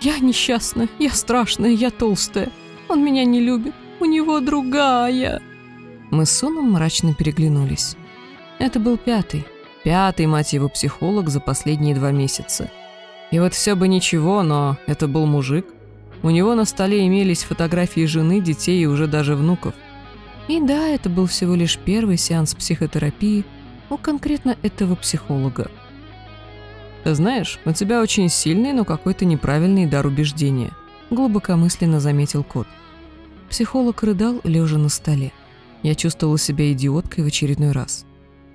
Я несчастная, я страшная, я толстая. Он меня не любит, у него другая». Мы с Суном мрачно переглянулись. Это был пятый, пятый, мать его, психолог за последние два месяца. И вот все бы ничего, но это был мужик. У него на столе имелись фотографии жены, детей и уже даже внуков. И да, это был всего лишь первый сеанс психотерапии у конкретно этого психолога. «Ты знаешь, у тебя очень сильный, но какой-то неправильный дар убеждения», глубокомысленно заметил кот. Психолог рыдал, лежа на столе. Я чувствовала себя идиоткой в очередной раз.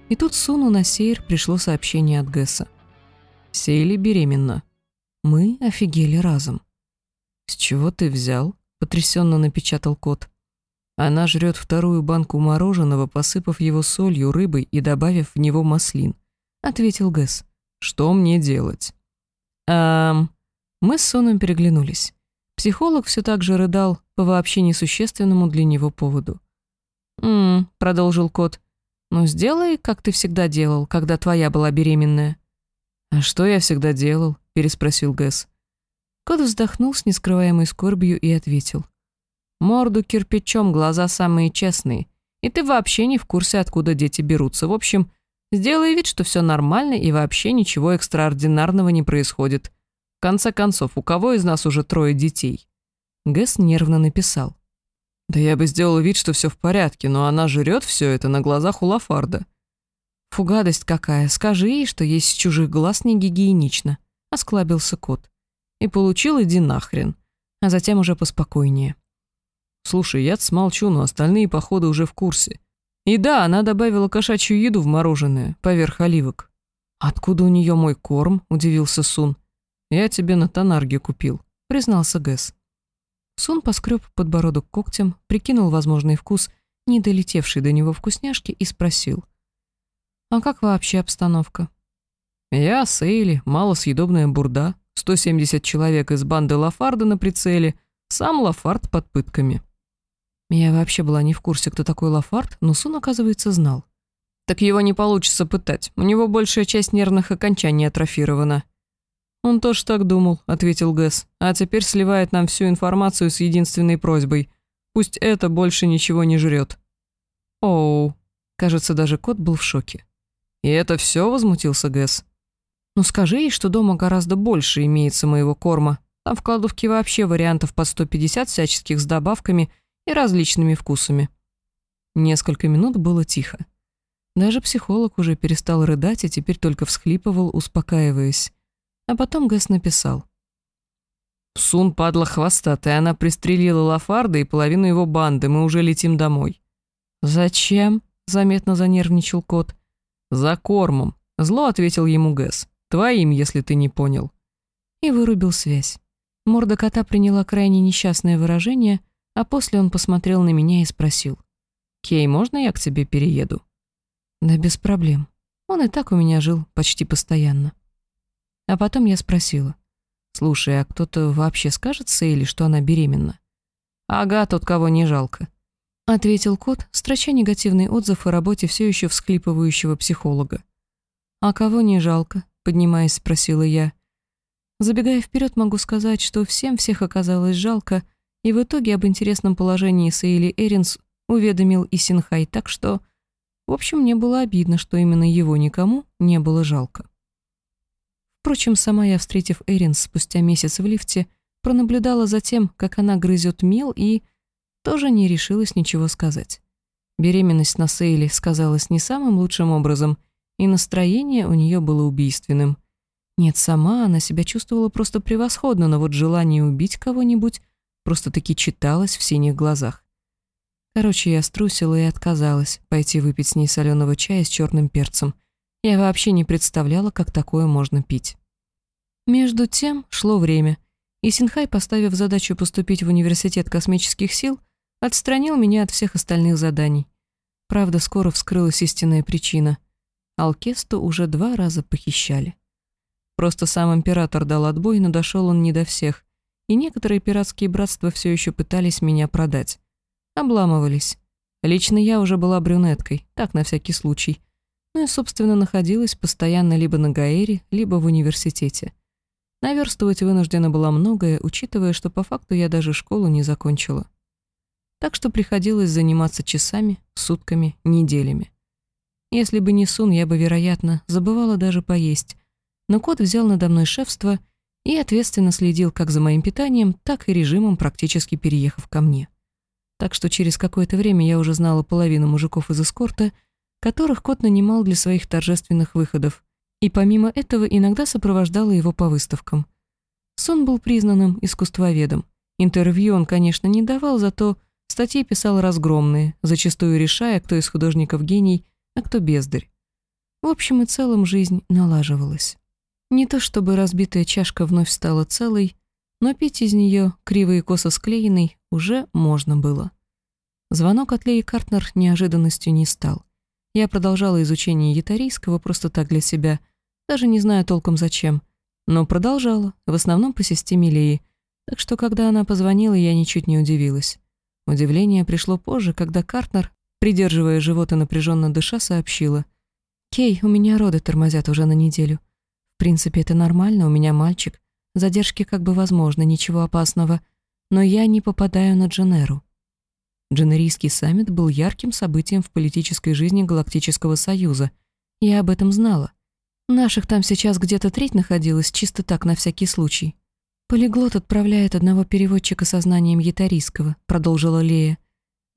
И тут Суну на сейр пришло сообщение от Гэса. Сейли беременна. Мы офигели разом. «С чего ты взял?» — потрясенно напечатал кот. Она жрет вторую банку мороженого, посыпав его солью, рыбой и добавив в него маслин, — ответил Гэс. «Что мне делать?» «Эм...» Мы с Соном переглянулись. Психолог все так же рыдал по вообще несущественному для него поводу. «М-м», продолжил кот. «Ну, сделай, как ты всегда делал, когда твоя была беременная». «А что я всегда делал?» — переспросил Гэс. Кот вздохнул с нескрываемой скорбью и ответил. Морду кирпичом, глаза самые честные. И ты вообще не в курсе, откуда дети берутся. В общем, сделай вид, что все нормально и вообще ничего экстраординарного не происходит. В конце концов, у кого из нас уже трое детей?» Гэс нервно написал. «Да я бы сделал вид, что все в порядке, но она жрет все это на глазах у Лафарда». «Фу, гадость какая, скажи ей, что есть с чужих глаз не гигиенично», — осклабился кот. И получил «иди нахрен», а затем уже поспокойнее. Слушай, я смолчу, но остальные, походу, уже в курсе. И да, она добавила кошачью еду в мороженое, поверх оливок. «Откуда у нее мой корм?» – удивился Сун. «Я тебе на Тонарге купил», – признался Гэс. Сун поскреб подбородок когтем, прикинул возможный вкус, не долетевший до него вкусняшки, и спросил. «А как вообще обстановка?» «Я, Сейли, малосъедобная бурда, 170 человек из банды Лафарда на прицеле, сам Лафард под пытками». Я вообще была не в курсе, кто такой Лафарт, но Сун, оказывается, знал. Так его не получится пытать, у него большая часть нервных окончаний атрофирована. Он тоже так думал, ответил Гэс, а теперь сливает нам всю информацию с единственной просьбой. Пусть это больше ничего не жрет. Оу, кажется, даже кот был в шоке. И это все возмутился Гэс. Ну скажи ей, что дома гораздо больше имеется моего корма. Там в кладовке вообще вариантов по 150 всяческих с добавками – и различными вкусами. Несколько минут было тихо. Даже психолог уже перестал рыдать и теперь только всхлипывал, успокаиваясь. А потом Гэс написал. «Сун падла хвостатая, она пристрелила Лафарда и половину его банды, мы уже летим домой». «Зачем?» — заметно занервничал кот. «За кормом», — зло ответил ему Гэс. «Твоим, если ты не понял». И вырубил связь. Морда кота приняла крайне несчастное выражение — а после он посмотрел на меня и спросил. «Кей, можно я к тебе перееду?» «Да без проблем. Он и так у меня жил почти постоянно». А потом я спросила. «Слушай, а кто-то вообще скажет Сейли, что она беременна?» «Ага, тот, кого не жалко», — ответил кот, строча негативный отзыв о работе все еще всклипывающего психолога. «А кого не жалко?» — поднимаясь, спросила я. Забегая вперед, могу сказать, что всем всех оказалось жалко — и в итоге об интересном положении Сейли Эринс уведомил и Синхай, так что, в общем, мне было обидно, что именно его никому не было жалко. Впрочем, сама я, встретив Эринс спустя месяц в лифте, пронаблюдала за тем, как она грызет мел и тоже не решилась ничего сказать. Беременность на Сейле сказалась не самым лучшим образом, и настроение у нее было убийственным. Нет, сама она себя чувствовала просто превосходно, но вот желание убить кого-нибудь просто-таки читалось в синих глазах. Короче, я струсила и отказалась пойти выпить с ней соленого чая с черным перцем. Я вообще не представляла, как такое можно пить. Между тем шло время, и Синхай, поставив задачу поступить в Университет космических сил, отстранил меня от всех остальных заданий. Правда, скоро вскрылась истинная причина. Алкесту уже два раза похищали. Просто сам император дал отбой, но дошел он не до всех и некоторые пиратские братства все еще пытались меня продать. Обламывались. Лично я уже была брюнеткой, так на всякий случай. Ну и, собственно, находилась постоянно либо на Гаэре, либо в университете. Наверстывать вынуждена была многое, учитывая, что по факту я даже школу не закончила. Так что приходилось заниматься часами, сутками, неделями. Если бы не Сун, я бы, вероятно, забывала даже поесть. Но кот взял надо мной шефство и ответственно следил как за моим питанием, так и режимом, практически переехав ко мне. Так что через какое-то время я уже знала половину мужиков из эскорта, которых кот нанимал для своих торжественных выходов, и помимо этого иногда сопровождала его по выставкам. Сон был признанным искусствоведом. Интервью он, конечно, не давал, зато статьи писал разгромные, зачастую решая, кто из художников гений, а кто бездарь. В общем и целом жизнь налаживалась. Не то чтобы разбитая чашка вновь стала целой, но пить из нее, криво и косо склеенной, уже можно было. Звонок от Леи Картнер неожиданностью не стал. Я продолжала изучение ятарийского просто так для себя, даже не знаю толком зачем, но продолжала, в основном по системе Леи, так что когда она позвонила, я ничуть не удивилась. Удивление пришло позже, когда Картнер, придерживая живот и напряженно дыша, сообщила. «Кей, у меня роды тормозят уже на неделю. В принципе, это нормально, у меня мальчик, Задержки как бы возможно, ничего опасного. Но я не попадаю на Дженеру. Дженерийский саммит был ярким событием в политической жизни Галактического Союза. Я об этом знала. Наших там сейчас где-то треть находилась, чисто так, на всякий случай. «Полиглот отправляет одного переводчика со знанием ятарийского», — продолжила Лея.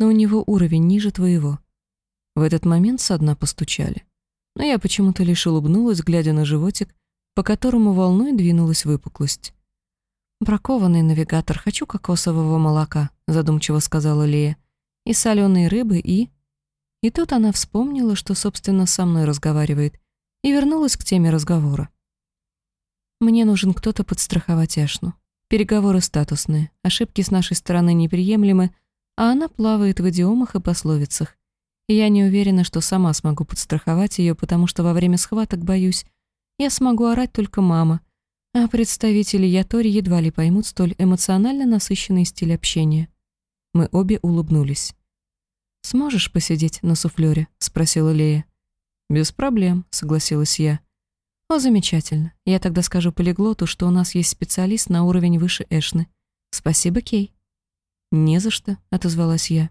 «Но у него уровень ниже твоего». В этот момент со дна постучали. Но я почему-то лишь улыбнулась, глядя на животик, по которому волной двинулась выпуклость. «Бракованный навигатор, хочу кокосового молока», — задумчиво сказала Лея. «И соленые рыбы, и...» И тут она вспомнила, что, собственно, со мной разговаривает, и вернулась к теме разговора. «Мне нужен кто-то подстраховать Эшну. Переговоры статусные, ошибки с нашей стороны неприемлемы, а она плавает в идиомах и пословицах. И я не уверена, что сама смогу подстраховать ее, потому что во время схваток боюсь, я смогу орать только мама, а представители Ятори едва ли поймут столь эмоционально насыщенный стиль общения. Мы обе улыбнулись. «Сможешь посидеть на суфлёре?» — спросила Лея. «Без проблем», — согласилась я. «О, замечательно. Я тогда скажу полиглоту, что у нас есть специалист на уровень выше Эшны. Спасибо, Кей». «Не за что», — отозвалась я.